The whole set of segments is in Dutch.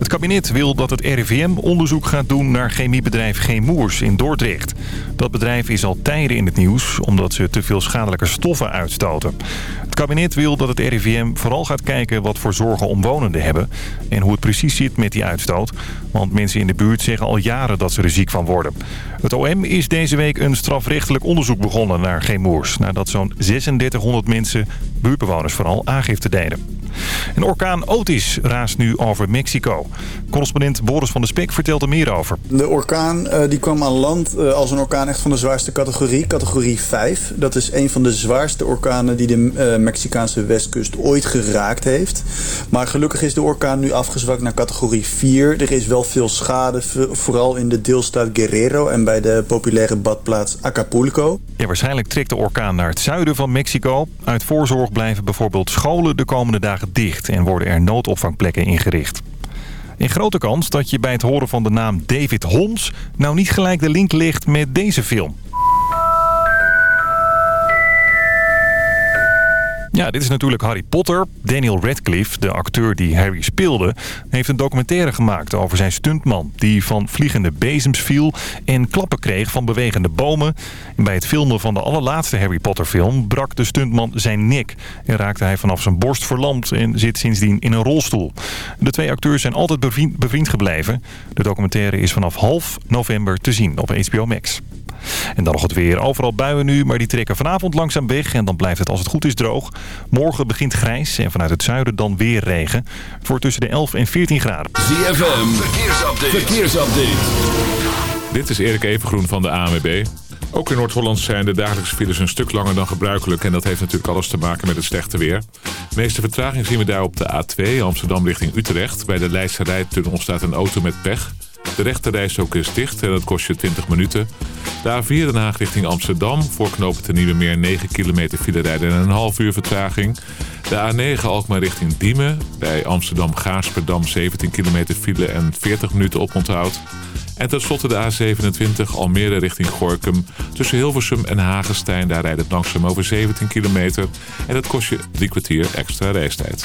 Het kabinet wil dat het RIVM onderzoek gaat doen naar chemiebedrijf Chemours in Dordrecht. Dat bedrijf is al tijden in het nieuws omdat ze te veel schadelijke stoffen uitstoten. Het kabinet wil dat het RIVM vooral gaat kijken wat voor zorgen omwonenden hebben... en hoe het precies zit met die uitstoot. Want mensen in de buurt zeggen al jaren dat ze er ziek van worden. Het OM is deze week een strafrechtelijk onderzoek begonnen naar Chemours... nadat zo'n 3600 mensen, buurtbewoners vooral, aangifte deden. En orkaan Otis raast nu over Mexico. Correspondent Boris van der Spek vertelt er meer over. De orkaan uh, die kwam aan land uh, als een orkaan echt van de zwaarste categorie, categorie 5. Dat is een van de zwaarste orkanen die de uh, Mexicaanse westkust ooit geraakt heeft. Maar gelukkig is de orkaan nu afgezwakt naar categorie 4. Er is wel veel schade, vooral in de deelstaat Guerrero en bij de populaire badplaats Acapulco. Ja, waarschijnlijk trekt de orkaan naar het zuiden van Mexico. Uit voorzorg blijven bijvoorbeeld scholen de komende dagen dicht en worden er noodopvangplekken ingericht. In grote kans dat je bij het horen van de naam David Holmes nou niet gelijk de link legt met deze film. Ja, dit is natuurlijk Harry Potter. Daniel Radcliffe, de acteur die Harry speelde, heeft een documentaire gemaakt over zijn stuntman. Die van vliegende bezems viel en klappen kreeg van bewegende bomen. bij het filmen van de allerlaatste Harry Potter film brak de stuntman zijn nek. En raakte hij vanaf zijn borst verlamd en zit sindsdien in een rolstoel. De twee acteurs zijn altijd bevriend, bevriend gebleven. De documentaire is vanaf half november te zien op HBO Max. En dan nog het weer. Overal buien nu, maar die trekken vanavond langzaam weg. En dan blijft het als het goed is droog. Morgen begint grijs en vanuit het zuiden dan weer regen. Voor tussen de 11 en 14 graden. ZFM, verkeersupdate. verkeersupdate. Dit is Erik Evengroen van de ANWB. Ook in Noord-Holland zijn de dagelijkse files een stuk langer dan gebruikelijk. En dat heeft natuurlijk alles te maken met het slechte weer. De meeste vertraging zien we daar op de A2 Amsterdam richting Utrecht. Bij de Leidse Rijtunnel staat een auto met pech. De rechterrijstok is dicht en dat kost je 20 minuten. De A4 Den Haag richting Amsterdam. Voor knopen ten Nieuwe Meer 9 kilometer file rijden en een half uur vertraging. De A9 Alkmaar richting Diemen. Bij Amsterdam Gaasperdam 17 kilometer file en 40 minuten oponthoud. En tenslotte de A27 Almere richting Gorkum. Tussen Hilversum en Hagenstein. Daar rijdt het langzaam over 17 kilometer. En dat kost je drie kwartier extra reistijd.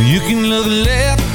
You can look left,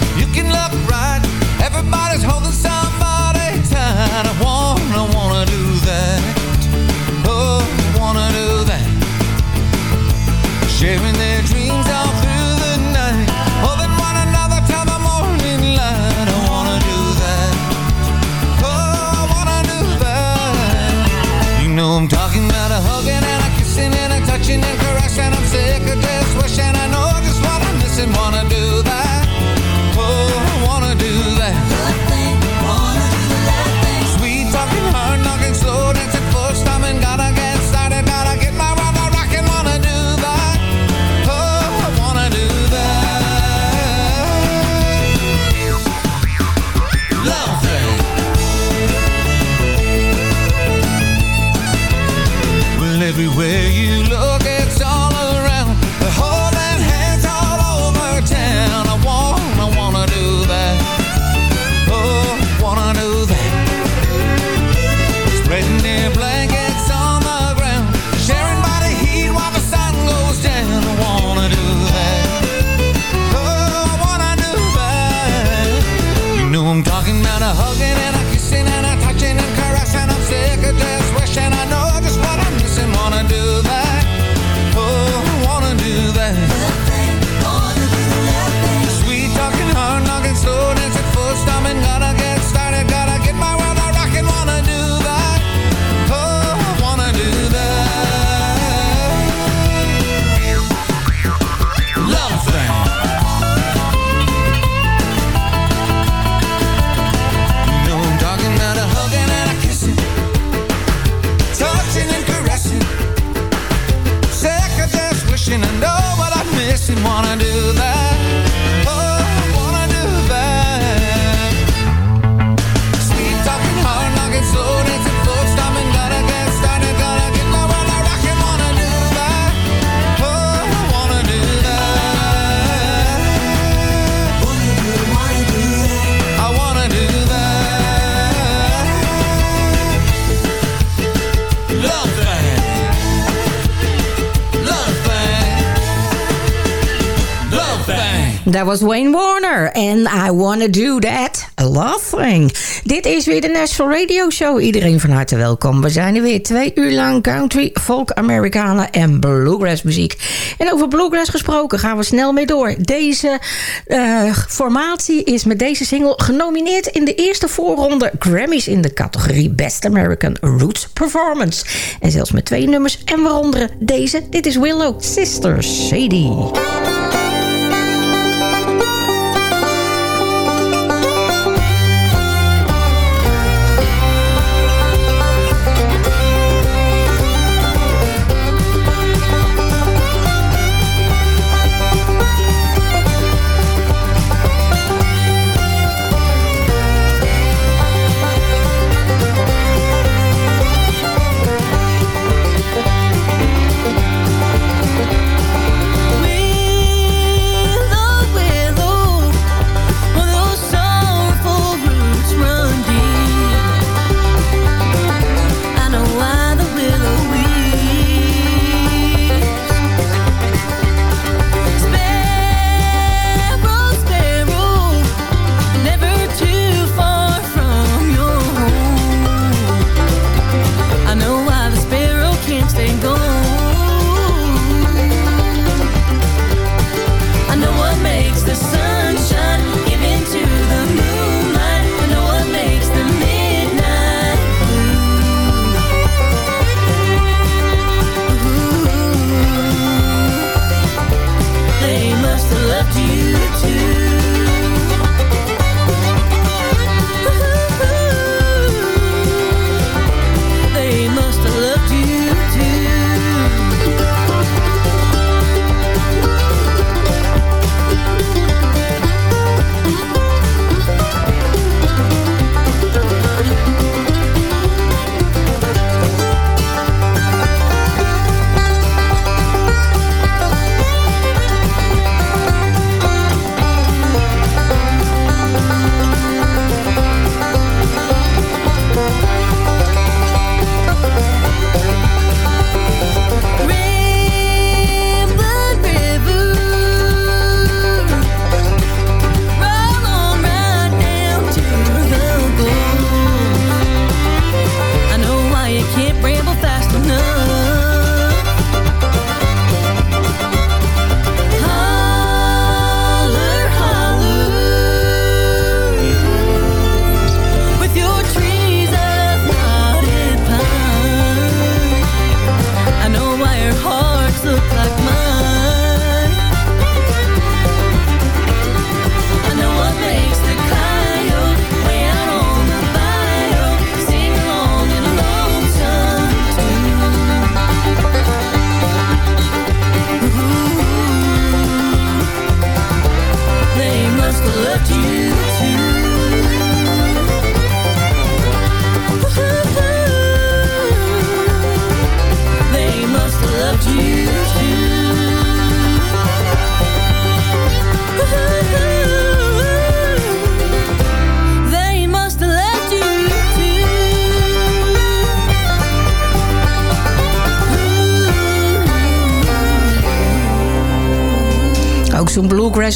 was Wayne Warner en I Wanna Do That A Love Thing. Dit is weer de Nashville Radio Show. Iedereen van harte welkom. We zijn er weer twee uur lang country, folk, Americana en bluegrass muziek. En over bluegrass gesproken gaan we snel mee door. Deze eh, formatie is met deze single genomineerd in de eerste voorronde Grammys in de categorie Best American Roots Performance. En zelfs met twee nummers en waaronder deze. Dit is Willow Sister Sadie.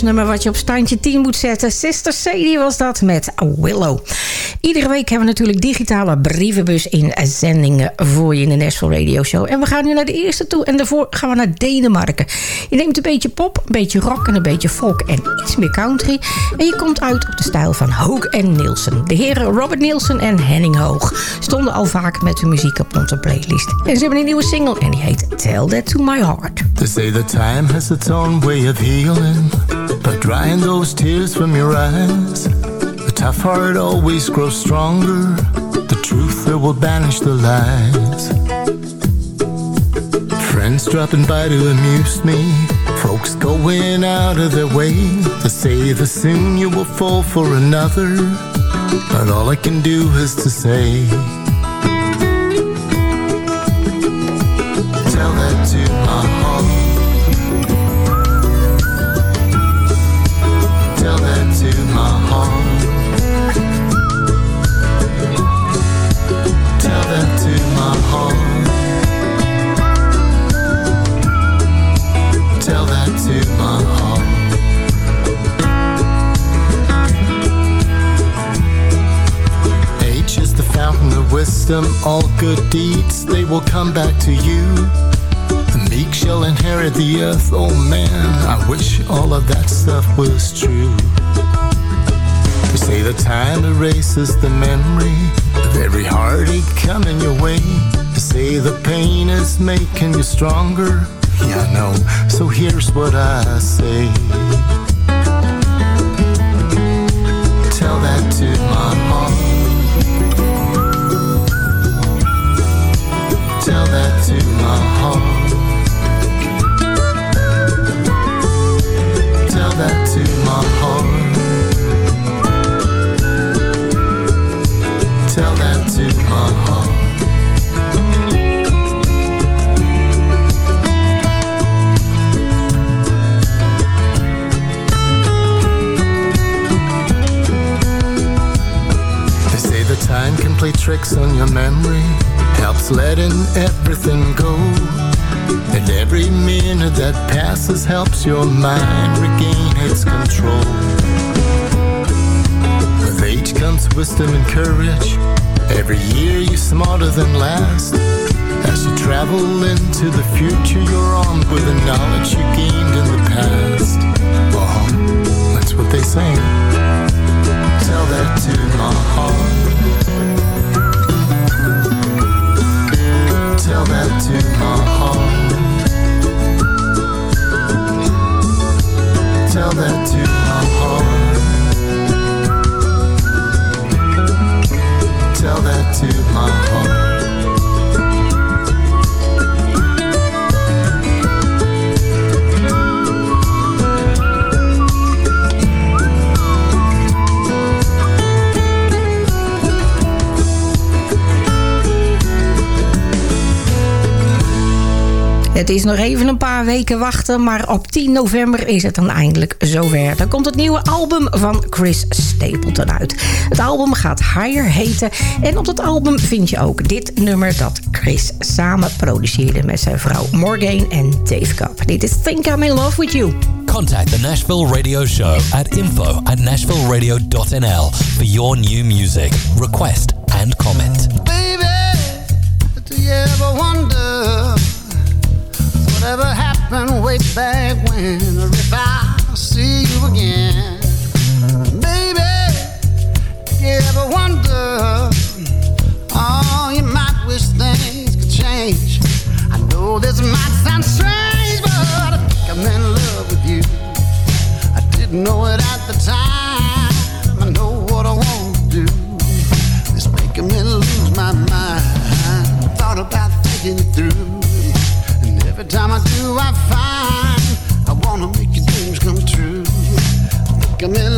Nummer wat je op standje 10 moet zetten. Sister Sadie was dat met Willow. Iedere week hebben we natuurlijk digitale brievenbus in zendingen voor je in de Nashville Radio Show. En we gaan nu naar de eerste toe en daarvoor gaan we naar Denemarken. Je neemt een beetje pop, een beetje rock en een beetje folk en iets meer country. En je komt uit op de stijl van Hoog en Nielsen. De heren Robert Nielsen en Henning Hoog stonden al vaak met hun muziek op onze playlist. En ze hebben een nieuwe single en die heet Tell That To My Heart. They say the time has its own way of healing, but drying those tears from your eyes. Tough heart always grows stronger. The truth that will banish the lies. Friends dropping by to amuse me. Folks going out of their way to say that soon you will fall for another. But all I can do is to say, wisdom. All good deeds, they will come back to you. The meek shall inherit the earth. Oh man, I wish all of that stuff was true. They say the time erases the memory of every heartache coming your way. They say the pain is making you stronger. Yeah, I know. So here's what I say. Tell that to my heart. Tell that to my heart. Tell that to my heart. Tell that to my heart. They say the time can play tricks on your memory, helps letting everything go. And every minute that passes helps your mind regain its control. With age comes wisdom and courage. Every year you're smarter than last. As you travel into the future, you're armed with the knowledge you gained in the past. Well, that's what they say. Tell that to my heart. Tell that to my heart. Tell that to my heart. Tell that to my heart. Het is nog even een paar weken wachten, maar op 10 november is het dan eindelijk zover. Dan komt het nieuwe album van Chris Stapleton uit. Het album gaat Higher heten en op dat album vind je ook dit nummer dat Chris samen produceerde met zijn vrouw Morgan en Dave Cup. Dit is Think I'm in Love With You. Contact the Nashville Radio Show at info at nashvilleradio.nl for your new music, request and comment. Baby, do you ever wonder whatever happened way back when? Or if I see you again? Baby, do you ever wonder? Oh, you might wish things could change. I know this might sound strange, but I think I'm in love with you. I didn't know it at the time. I do, I find I wanna make your dreams come true. Think I'm in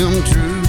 come true.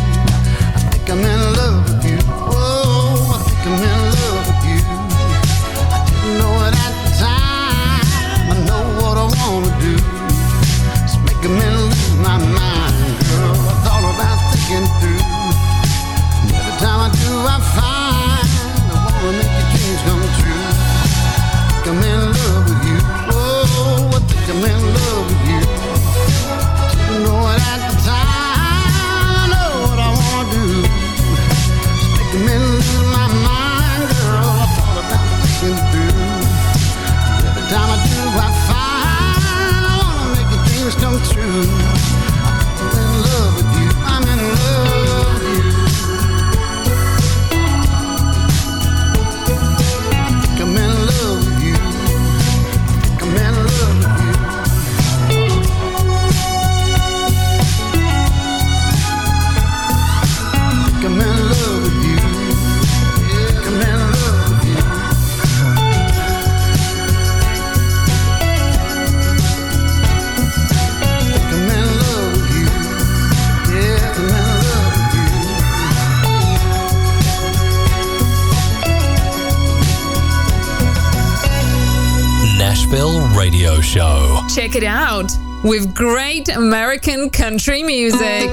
It out with great American country music.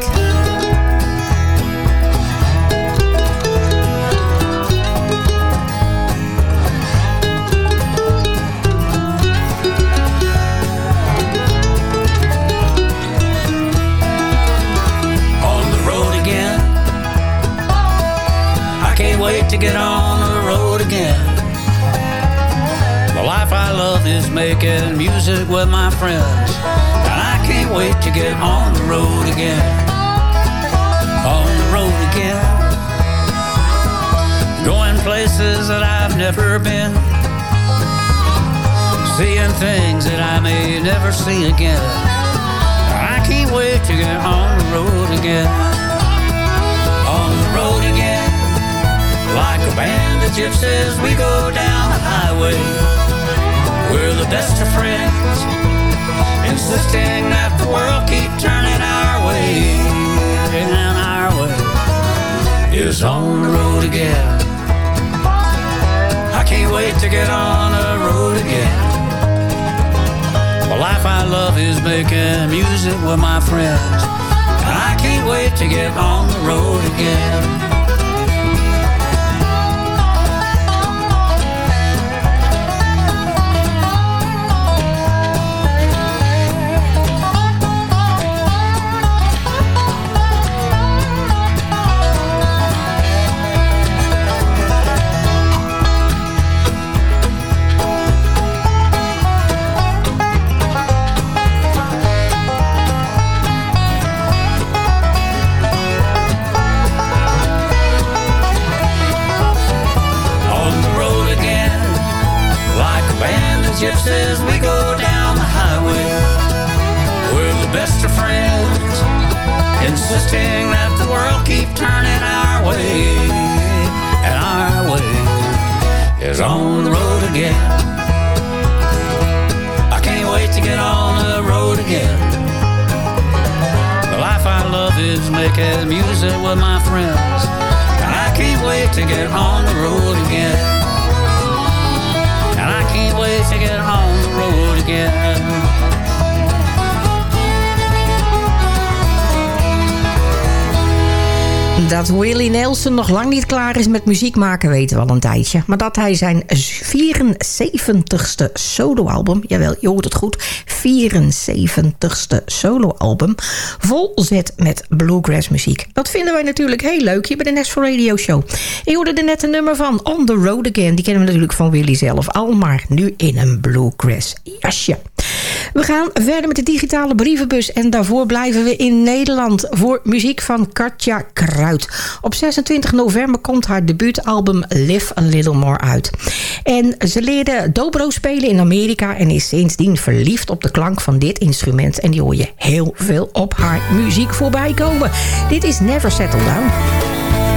on the road again. I can't wait to get on life I love is making music with my friends. And I can't wait to get on the road again. On the road again. Going places that I've never been. Seeing things that I may never see again. I can't wait to get on the road again. On the road again. Like a band of gypsies, we go down the highway. We're the best of friends. Insisting that the world keep turning our way. And our way is on the road again. I can't wait to get on the road again. The life I love is making music with my friends. And I can't wait to get on the road again. Of gypsies, we go down the highway. We're the best of friends, insisting that the world keep turning our way. And our way is on the road again. I can't wait to get on the road again. The life I love is making music with my friends. And I can't wait to get on the road again taking home the road again. Dat Willie Nelson nog lang niet klaar is met muziek maken weten we al een tijdje. Maar dat hij zijn 74ste soloalbum, jawel, je hoort het goed, 74ste soloalbum, vol zet met bluegrass muziek. Dat vinden wij natuurlijk heel leuk hier bij de Nashville Radio Show. Je hoorde er net een nummer van On The Road Again. Die kennen we natuurlijk van Willie zelf al, maar nu in een bluegrass jasje. We gaan verder met de digitale brievenbus en daarvoor blijven we in Nederland voor muziek van Katja Kruid. Op 26 november komt haar debuutalbum Live a Little More uit. En ze leerde dobro spelen in Amerika en is sindsdien verliefd op de klank van dit instrument. En die hoor je heel veel op haar muziek voorbij komen. Dit is Never Settle Down.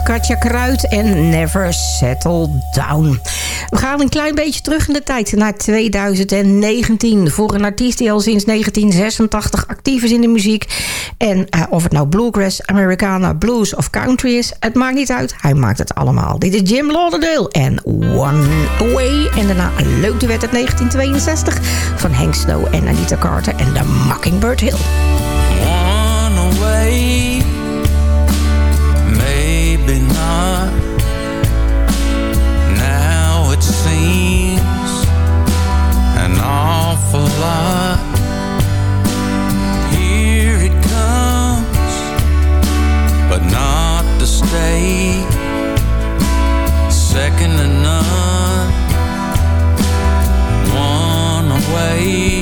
Katja Kruid en Never Settle Down. We gaan een klein beetje terug in de tijd naar 2019. Voor een artiest die al sinds 1986 actief is in de muziek. En eh, of het nou bluegrass, Americana, blues of country is... het maakt niet uit, hij maakt het allemaal. Dit is Jim Lauderdale en One Away. En daarna een leuk duet uit 1962 van Hank Snow en Anita Carter en The Mockingbird Hill. One not. Second to none. One away.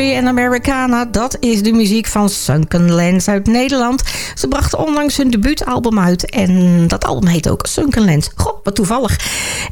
Country Americana, dat is de muziek van Sunken Lands uit Nederland. Ze brachten onlangs hun debuutalbum uit en dat album heet ook Sunken Lands. Goh, wat toevallig.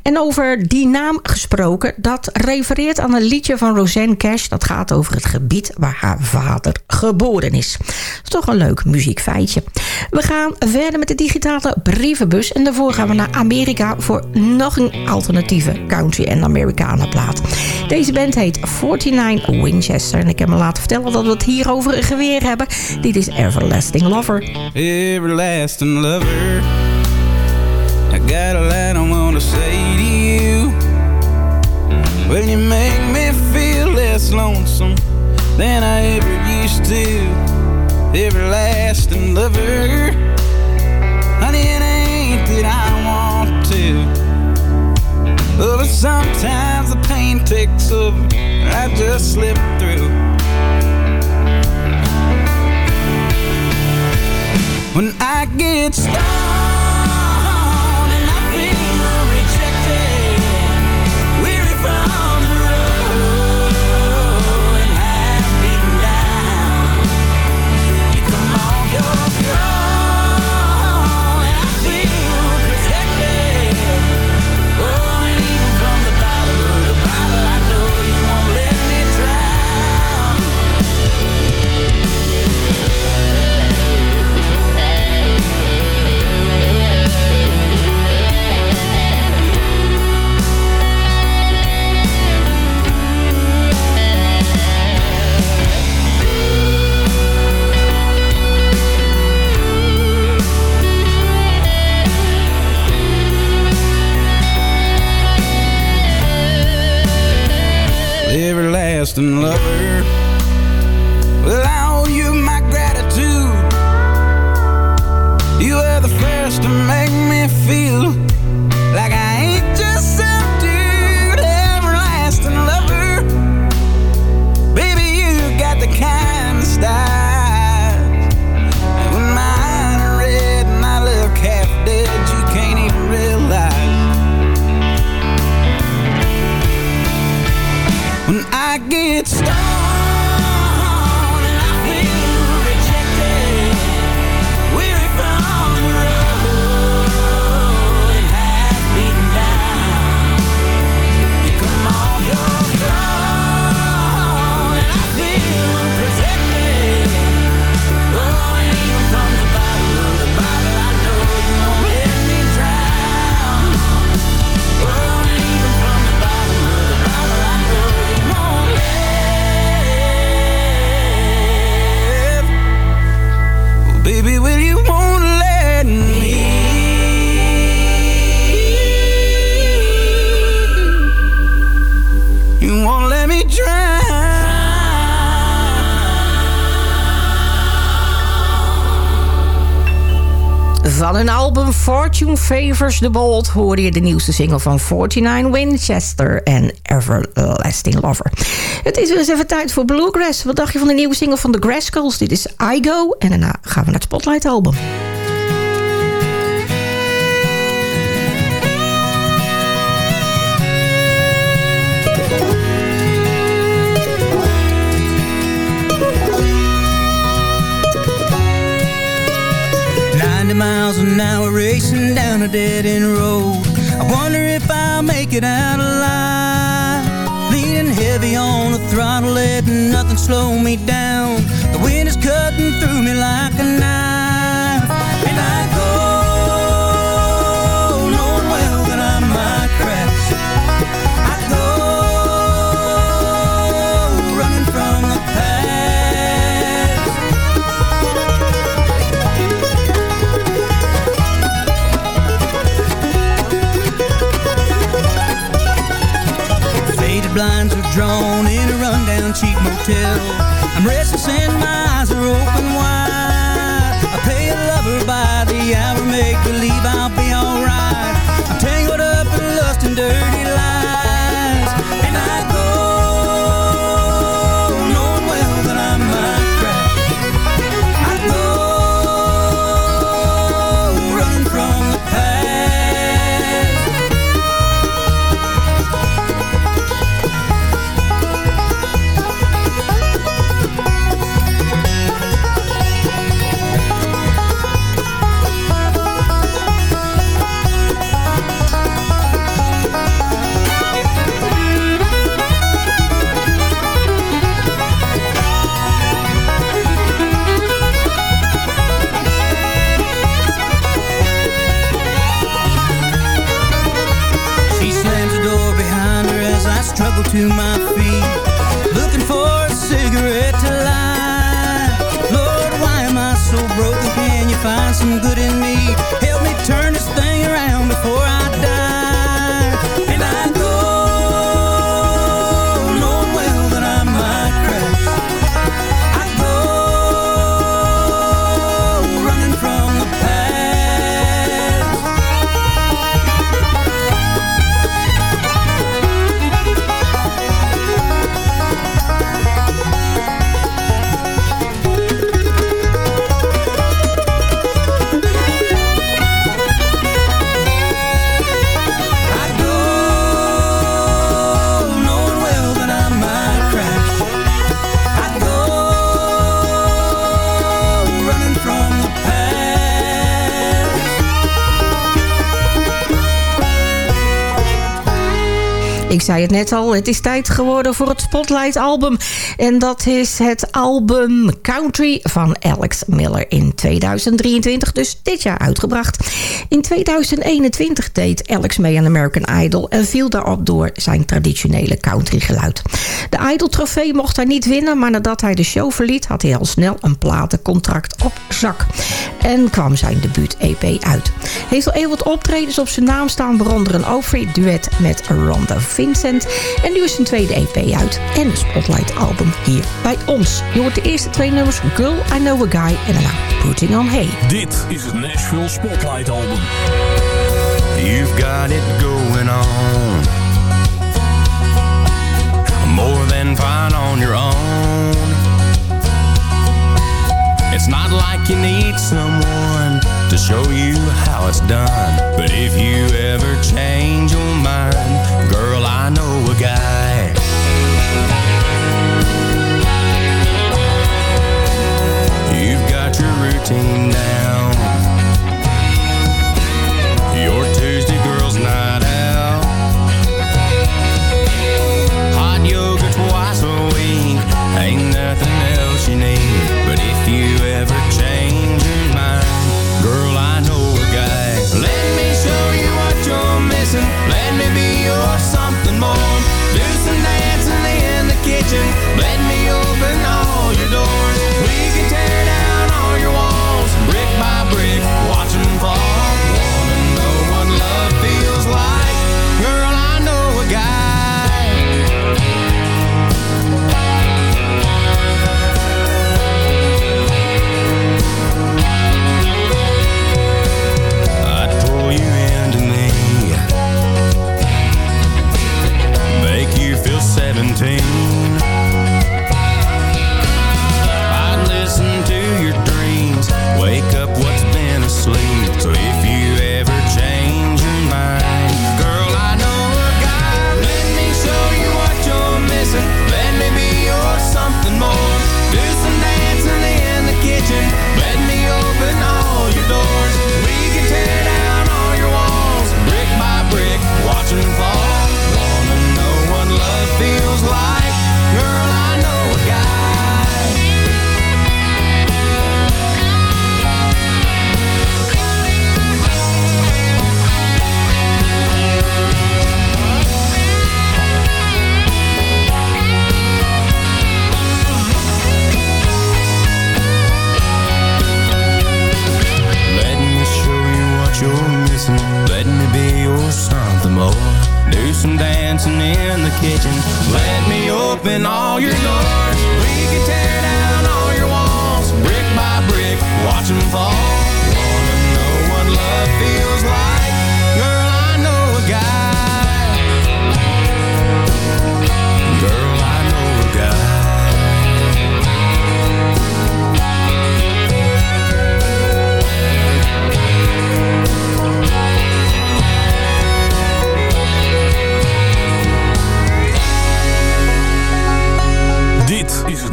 En over die naam gesproken, dat refereert aan een liedje van Roseanne Cash. Dat gaat over het gebied waar haar vader geboren is. Is toch een leuk muziekfeitje. We gaan verder met de digitale brievenbus en daarvoor gaan we naar Amerika voor nog een alternatieve country en Americana plaat. Deze band heet 49 Winchester en ik heb me laten vertellen dat we het hier over een geweer hebben. Dit is Everlasting Lover. everlasting lover. I got a lot I wanna say to you. When you make me feel less lonesome than I ever used to. Everlasting lover. Honey, it ain't that I want to. But sometimes the pain takes over I just slip through. When I get stoned distant love. Van hun album Fortune Favors the Bold hoorde je de nieuwste single van 49 Winchester en Everlasting Lover. Het is weer eens even tijd voor Bluegrass. Wat dacht je van de nieuwe single van The Grasscalls? Dit is I Go en daarna gaan we naar het Spotlight album. Miles we're racing down a dead end road. I wonder if I'll make it out alive. Leaning heavy on the throttle, letting nothing slow me down. The wind is cutting through me like a knife. Blinds are drawn in a rundown cheap motel. I'm restless and my eyes are open wide. I pay a lover by the hour, make believe I'll be alright. I'm tangled up in lust and dirty lies. To my feet, looking for a cigarette to light. Lord, why am I so broken? Can you find some good in Ik zei het net al, het is tijd geworden voor het Spotlight album. En dat is het album Country van Alex Miller in 2023, dus dit jaar uitgebracht. In 2021 deed Alex mee aan American Idol en viel daarop door zijn traditionele country geluid. De Idol trofee mocht hij niet winnen, maar nadat hij de show verliet had hij al snel een platencontract op zak. En kwam zijn debuut-EP uit. Heeft al heel wat optredens op zijn naam staan, waaronder een Overy duet met Rhonda Vincent. En nu is zijn tweede EP uit en een Spotlight album hier bij ons. Je hoort de eerste twee nummers Girl, I Know a Guy en daarna Putting on Hay. Dit is het Nashville Spotlight Album. You've got it going on More than fine on your own It's not like you need someone to show you how it's done But if you ever change guy. You've got your routine down Your Tuesday girl's night out. Hot yoga twice a week. Ain't nothing else you need. But if you ever change your mind Girl, I know a guy. Let me show you what you're missing. Let me be your something more let me open all your doors.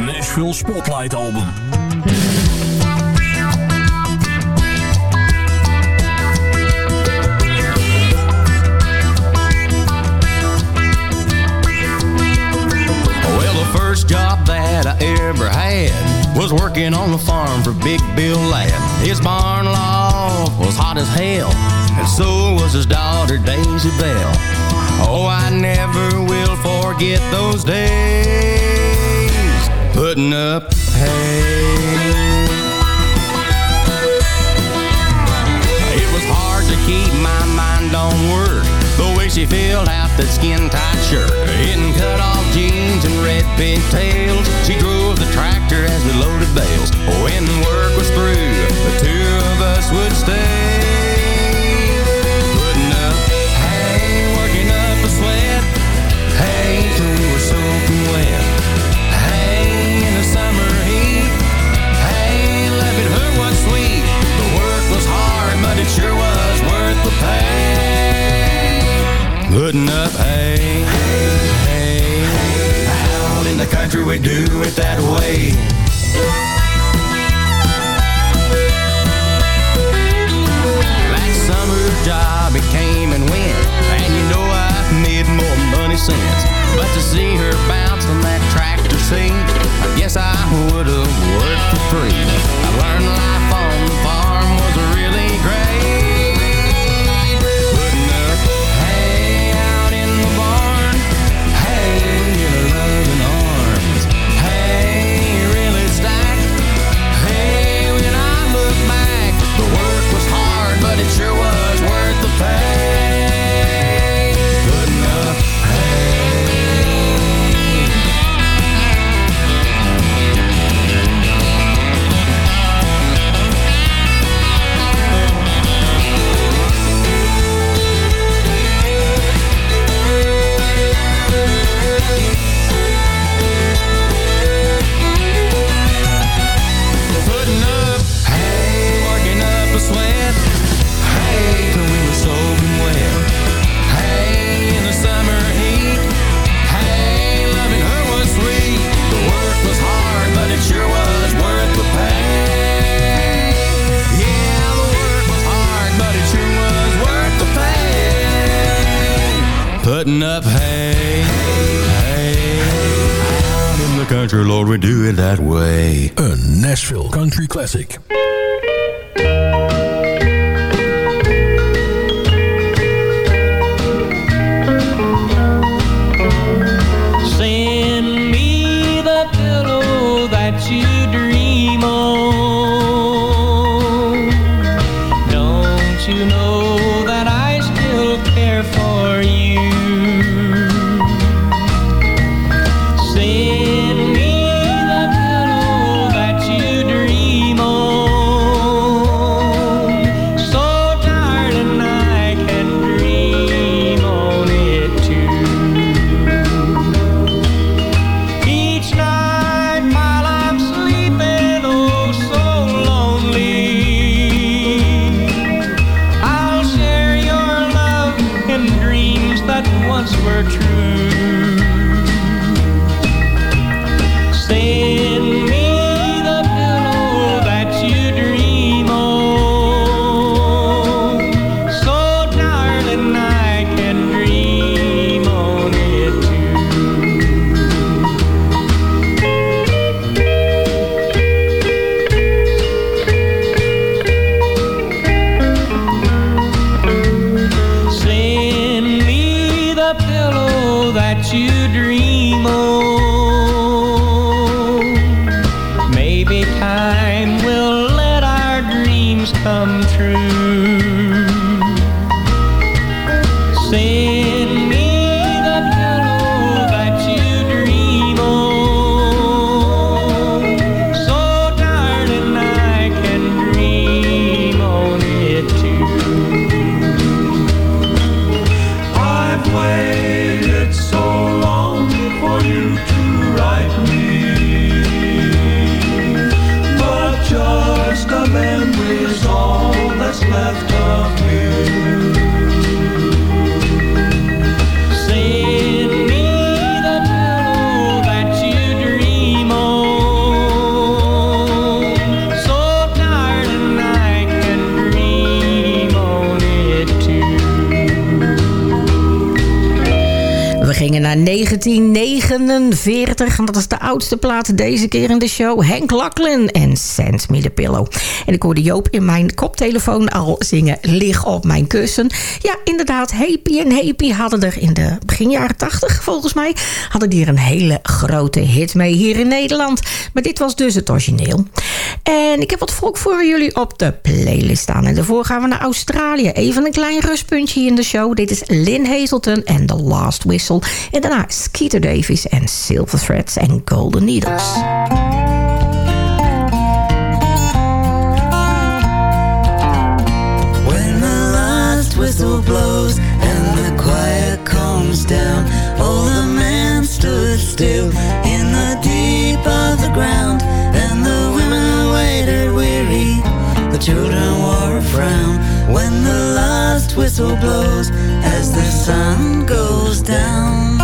Nashville Spotlight Album. Well, the first job that I ever had was working on the farm for Big Bill Ladd. His barn loft was hot as hell, and so was his daughter Daisy Bell. Oh, I never will forget those days putting up hay. It was hard to keep my mind on work. The way she filled out that skin tight shirt, hitting cut off jeans and red pigtails. She drove the tractor as we loaded bales. When work was through, the two of us would stay. Sure was worth the pay. Putting up hay, hay, Out in the country we do it that way. That summer job, it came and went. And you know I've made more money since. But to see her bounce on that tractor seat, I guess I would've worked for free. I learned life on the farm was really great. Classic. 1949. En dat is de oudste plaat deze keer in de show. Hank Lachlan en Send Me The Pillow. En ik hoorde Joop in mijn koptelefoon al zingen Lig op mijn kussen. Ja, inderdaad, Happy en Happy hadden er in de begin jaren 80 volgens mij... hadden die er een hele grote hit mee hier in Nederland. Maar dit was dus het origineel. En ik heb wat volk voor jullie op de playlist staan. En daarvoor gaan we naar Australië. Even een klein rustpuntje hier in de show. Dit is Lynn Hazelton en The Last Whistle. En daarna Skeeter Davis en Silver Threads en Golden Needles. Whistle blows and the quiet calms down, all the men stood still in the deep of the ground, children wore a frown when the last whistle blows as the sun goes down.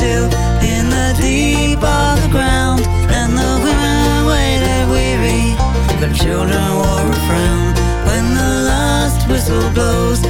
Still in the deep of the ground, and the women waited weary. The children wore a frown when the last whistle blows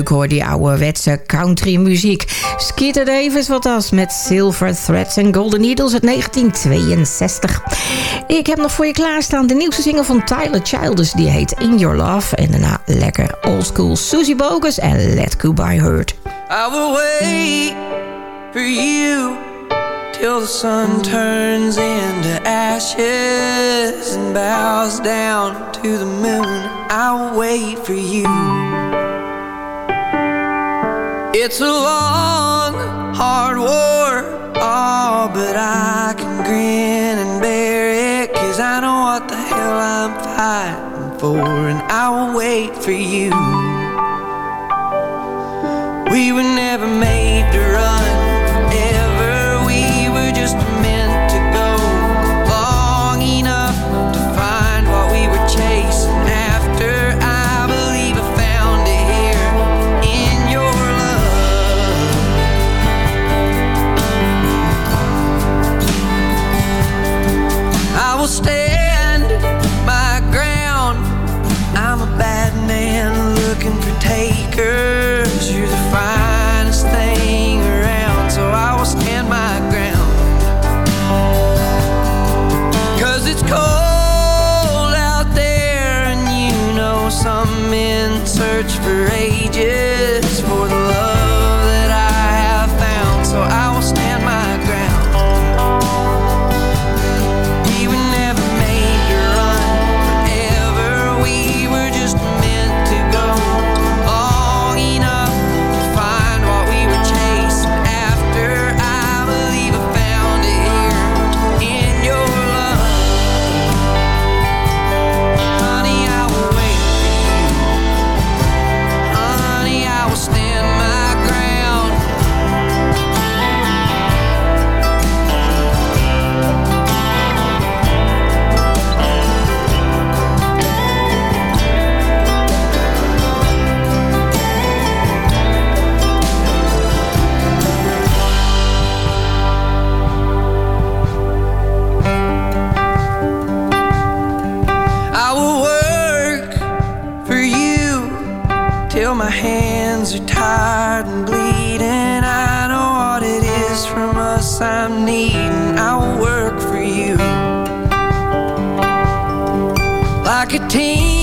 leuk hoor, die ouderwetse country muziek. Skitter Davis wat was met Silver Threads and Golden Needles uit 1962. Ik heb nog voor je klaarstaan de nieuwste single van Tyler Childers. Die heet In Your Love. En daarna lekker oldschool Susie Bogus en Let Go By Hurt. I will wait for you Till the sun turns into ashes And bows down to the moon I'll wait for you It's a long, hard war, oh, but I can grin and bear it, cause I know what the hell I'm fighting for, and I will wait for you. We were never meant A team.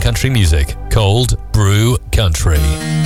country music called Brew Country.